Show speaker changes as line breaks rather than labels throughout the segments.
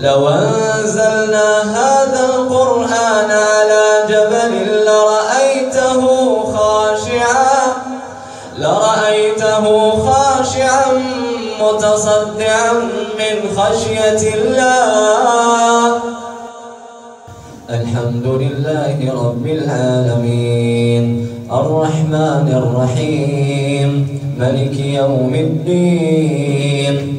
لو أنزلنا هذا القرآن على جبل لرأيته خاشعا لرأيته خاشعا متصدعا من خشية الله الحمد لله رب العالمين الرحمن الرحيم ملك يوم الدين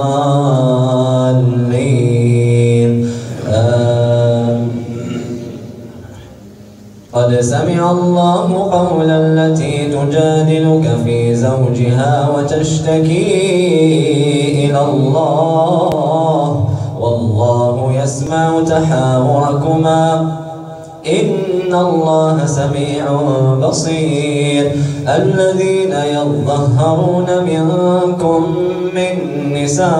قد سمع الله قولا التي تجادلك في زوجها وتشتكي إلى الله والله يسمع تحاوركما إن الله سميع بصير الذين يظهرون منكم من نسائهم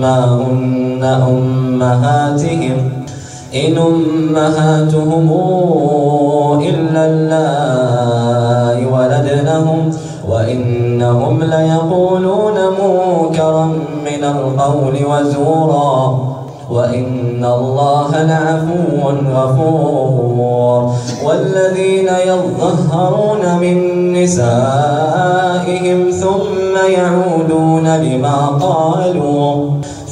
ما هن أمهاتهم إن أمهاتهم إلا اللائي ولدنهم وإنهم ليقولون منكرا من القول وزورا وإن الله لعفو غفور والذين يظهرون من نسائهم ثم يعودون لما قالوا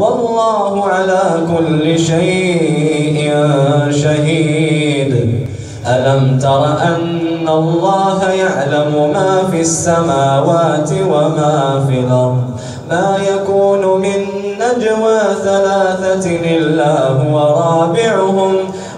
والله على كل شيء شهيد ألم تر أن الله يعلم ما في السماوات وما في الأرض ما يكون من نجوى ثلاثة إلا هو رابعهم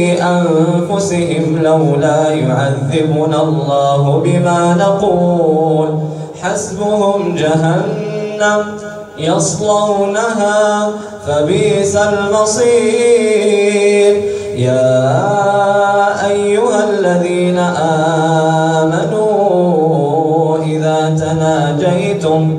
أنفسهم لولا يعذبنا الله بما نقول حسبهم جهنم يصلونها فبئس المصير يا أيها الذين آمنوا إذا تناجيتم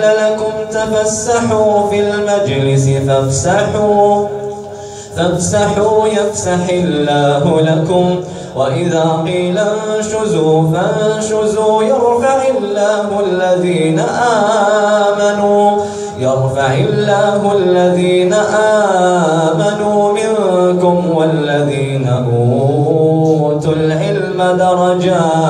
قيل لكم تفسحوا في المجلس فافسحوا فافسحوا يفسح الله لكم وإذا قيل انشزوا فانشزوا يرفع الله الذين آمنوا يرفع الله الذين آمنوا منكم والذين أوتوا العلم درجات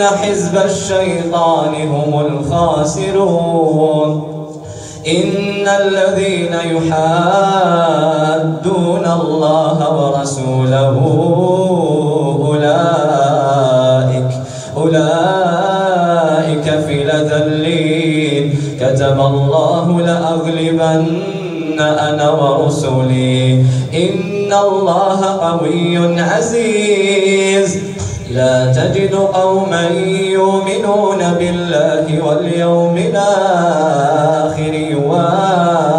إن حزب الشيطان هم الخاسرون إن الذين يحادون الله ورسوله أولئك أولئك في لذلين كتب الله لأغلبن أنا ورسلي إن الله قوي عزيز لا تجد قوما يؤمنون بالله واليوم الآخر يوافقون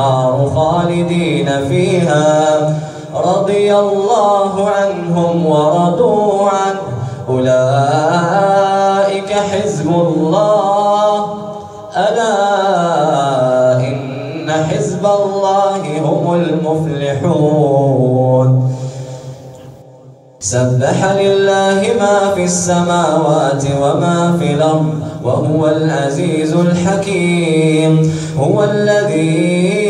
النار خالدين فيها رضي الله عنهم ورضوا عنه أولئك حزب الله ألا إن حزب الله هم المفلحون سبح لله ما في السماوات وما في الأرض وهو العزيز الحكيم هو الذي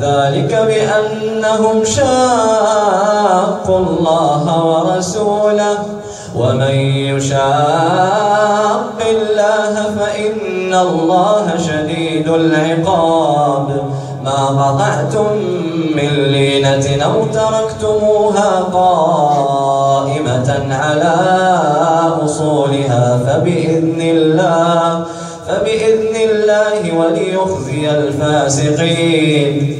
ذلك بأنهم شاقوا الله ورسوله ومن يشاق الله فإن الله شديد العقاب ما قطعتم من لينة أو تركتموها قائمة على أصولها فبإذن الله فبإذن الله وليخزي الفاسقين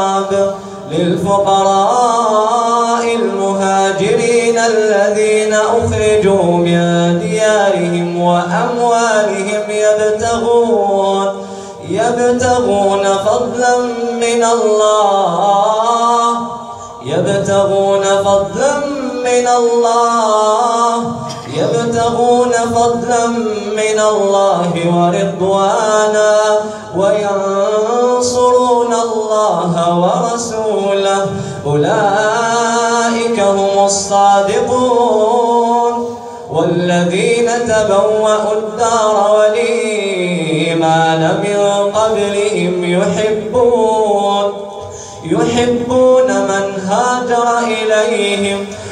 للفقراء المهاجرين الذين أخرجوا من ديارهم وأموالهم يبتغون يبتغون فضلا من الله يبتغون فضلا من الله يبتغون فضلا من الله ورضوانا وينصرون الله ورسوله أولئك هم الصادقون والذين تبوأوا الدار والإيمان من قبلهم يحبون يحبون من هاجر إليهم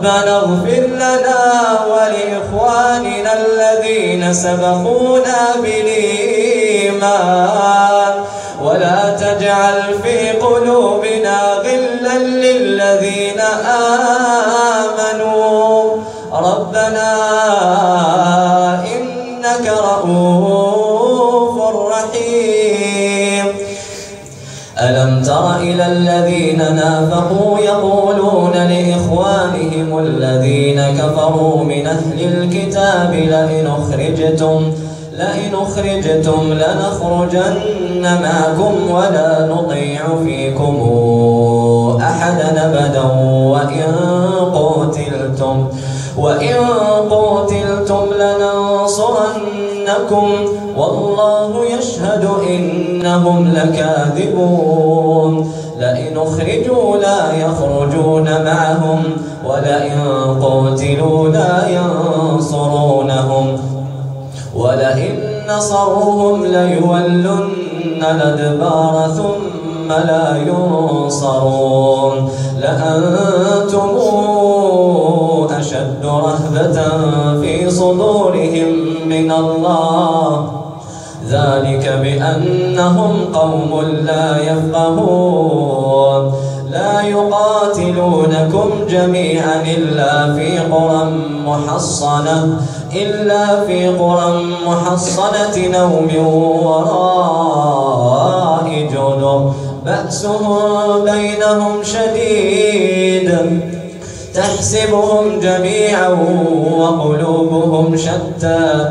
ربنا اغفر لنا ولإخواننا الذين سبقونا بالإيمان ولا تجعل في قلوبنا غلا للذين آمنوا ربنا إنك رؤوف رحيم ألم تر إلى الذين نافقوا يقول لئن أخرجتم لئن أخرجتم لنخرجن معكم ولا نطيع فيكم أحدا أبدا وإن قتلتم وإن قتلتم لننصرنكم والله يشهد إنهم لكاذبون لئن أخرجوا لا يخرجون معهم ولئن قاتلوا لا ينصرونهم ولئن نصروهم ليولن الأدبار ثم لا ينصرون لأنتم أشد رهبة في صدورهم من الله ذلك بأنهم قوم لا يفقهون يقاتلونكم جميعا إلا في قرى محصنة إلا في قرى محصنة نوم وراء جدر بأسهم بينهم شديد تحسبهم جميعا وقلوبهم شتى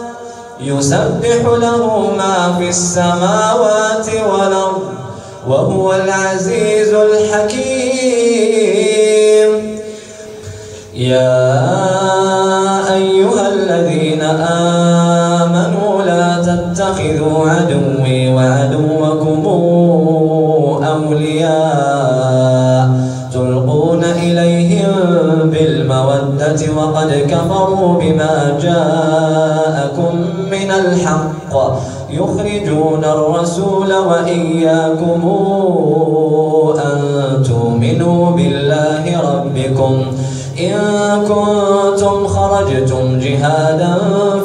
يسبح له ما في السماوات والأرض وهو العزيز الحكيم يا أيها الذين آمنوا لا تتخذوا عدوي وعدوكم أولياء تلقون إليهم بالمودة وقد كفروا بما جاءكم من الحق يخرجون الرسول وإياكم أن تؤمنوا بالله ربكم إن كنتم خرجتم جهادا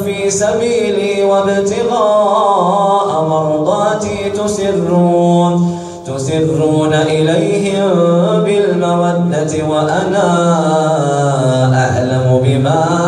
في سبيلي وابتغاء مرضاتي تسرون تسرون إليهم بالمودة وأنا أعلم بما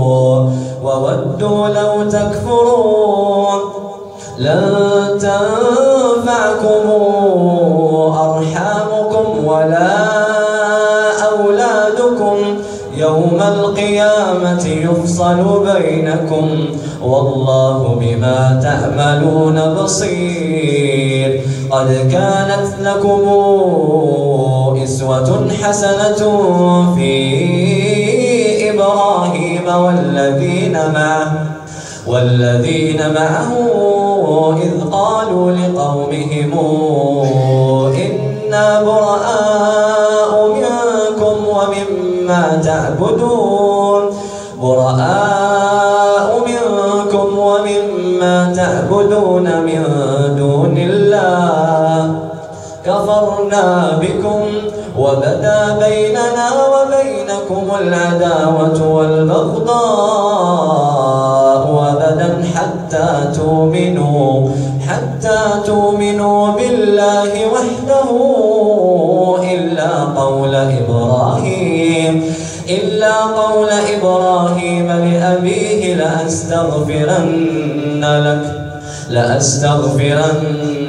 وودوا لو تكفرون لن تنفعكم أرحامكم ولا أولادكم يوم القيامة يفصل بينكم والله بما تعملون بصير قد كانت لكم إسوة حسنة في إبراهيم إبراهيم والذين معه والذين معه إذ قالوا لقومهم إنا براء منكم ومما تعبدون براء منكم ومما تعبدون من دون الله كفرنا بكم وبدا بيننا وبينكم العداوة والبغضاء أبدا حتى تؤمنوا حتى تؤمنوا بالله وحده إلا قول إبراهيم إلا قول إبراهيم لأبيه لأستغفرن لك لأستغفرن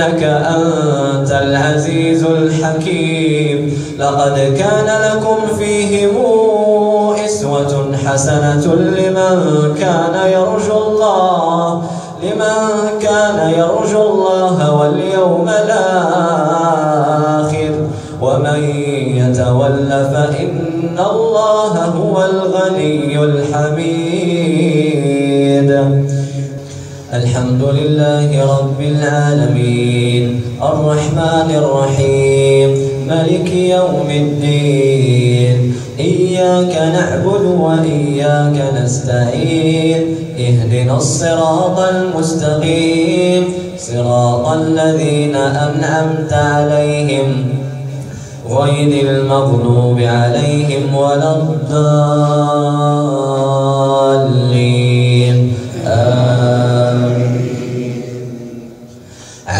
إنك أنت العزيز الحكيم لقد كان لكم فيهم أسوة حسنة لمن كان يرجو الله لمن كان يرجو الله واليوم الآخر ومن يتول فإن الله هو الغني الحميد الحمد لله رب العالمين الرحمن الرحيم ملك يوم الدين إياك نعبد وإياك نستعين اهدنا الصراط المستقيم صراط الذين أنعمت عليهم غير المغلوب عليهم ولا الضالين آمين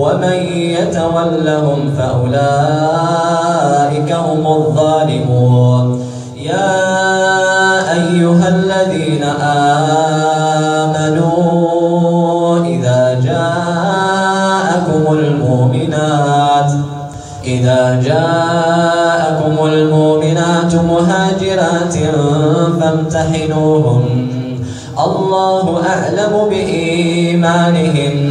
ومن يتولهم فأولئك هم الظالمون يا أيها الذين آمنوا إذا جاءكم المؤمنات إذا جاءكم المؤمنات مهاجرات فامتحنوهم الله أعلم بإيمانهم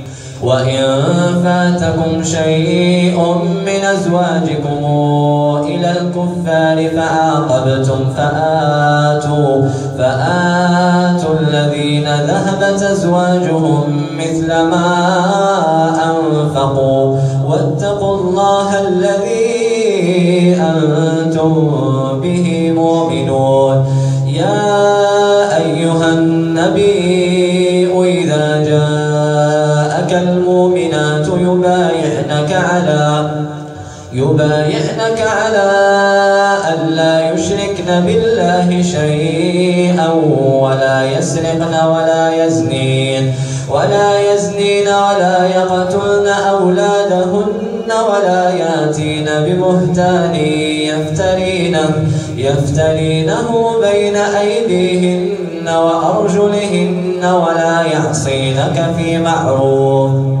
وإن فاتكم شيء من أزواجكم إلى الكفار فآقبتم فآتوا, فآتوا الذين ذهبت أزواجهم مثل ما أنفقوا واتقوا الله الذي أنتم به مؤمنون يا أيها النبي يبايعنك على يبايعنك على أن لا يشركن بالله شيئا ولا يسرقن ولا يزنين ولا يزنين ولا يقتلن أولادهن ولا ياتين ببهتان يفترينه, يفترينه بين أيديهن وأرجلهن ولا يعصينك في معروف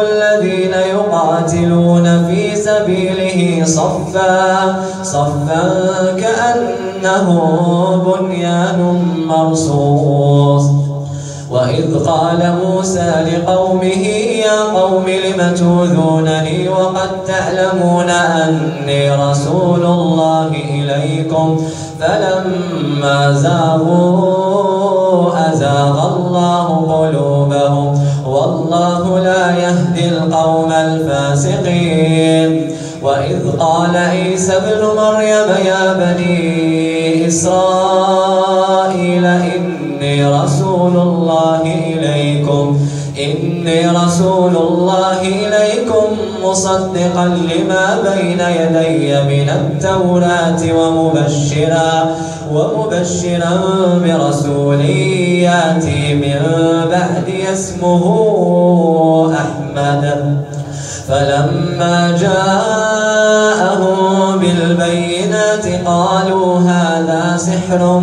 الذين يقاتلون في سبيله صفا صفا كأنه بنيان مرصوص وإذ قال موسى لقومه يا قوم لم توذونني وقد تعلمون أني رسول الله إليكم فلما زاغوا أزاغ الله قلوبهم والله لا يهدي القوم الفاسقين وإذ قال عيسى ابن مريم يا بني إسرائيل إني رسول الله إني رسول الله إليكم مصدقا لما بين يدي من التوراة ومبشرا ومبشرا برسول ياتي من بعد اسمه أحمد فلما جاءهم بالبينات قالوا هذا سحر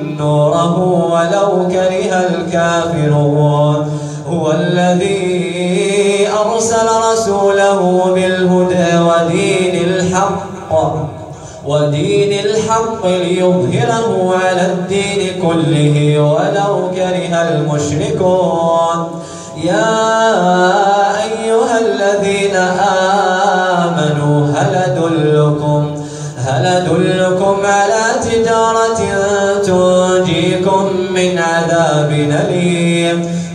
نوره ولو كره الكافرون هو الذي أرسل رسوله بالهدى ودين الحق ودين الحق ليظهره على الدين كله ولو كره المشركون يا أيها الذين آمنوا هل أدلكم هل أدلكم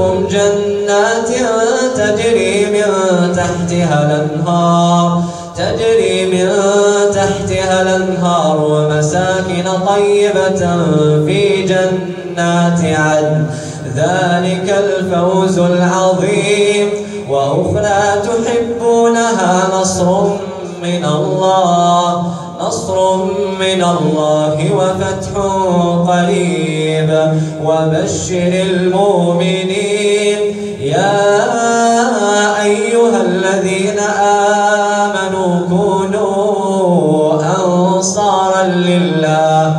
لكم جنات تجري من تحتها الأنهار تجري من تحتها الأنهار ومساكن طيبة في جنات عدن ذلك الفوز العظيم وأخرى تحبونها نصر من الله نصر من الله وفتح قريب وبشر المؤمنين يا أيها الذين آمنوا كونوا أنصارا لله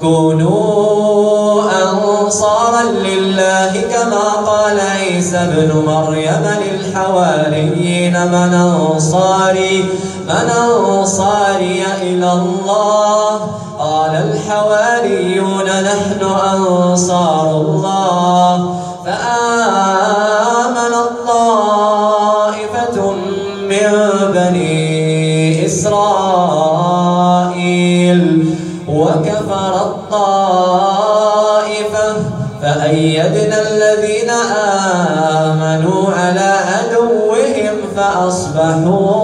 كونوا أنصارا لله كما قال عيسى ابن مريم للحواريين من أنصاري من أنصاري إلى الله قال الحواريون نحن أنصار الله فآمن الطائفة من بني إسرائيل وكفر الطائفة فأيدنا の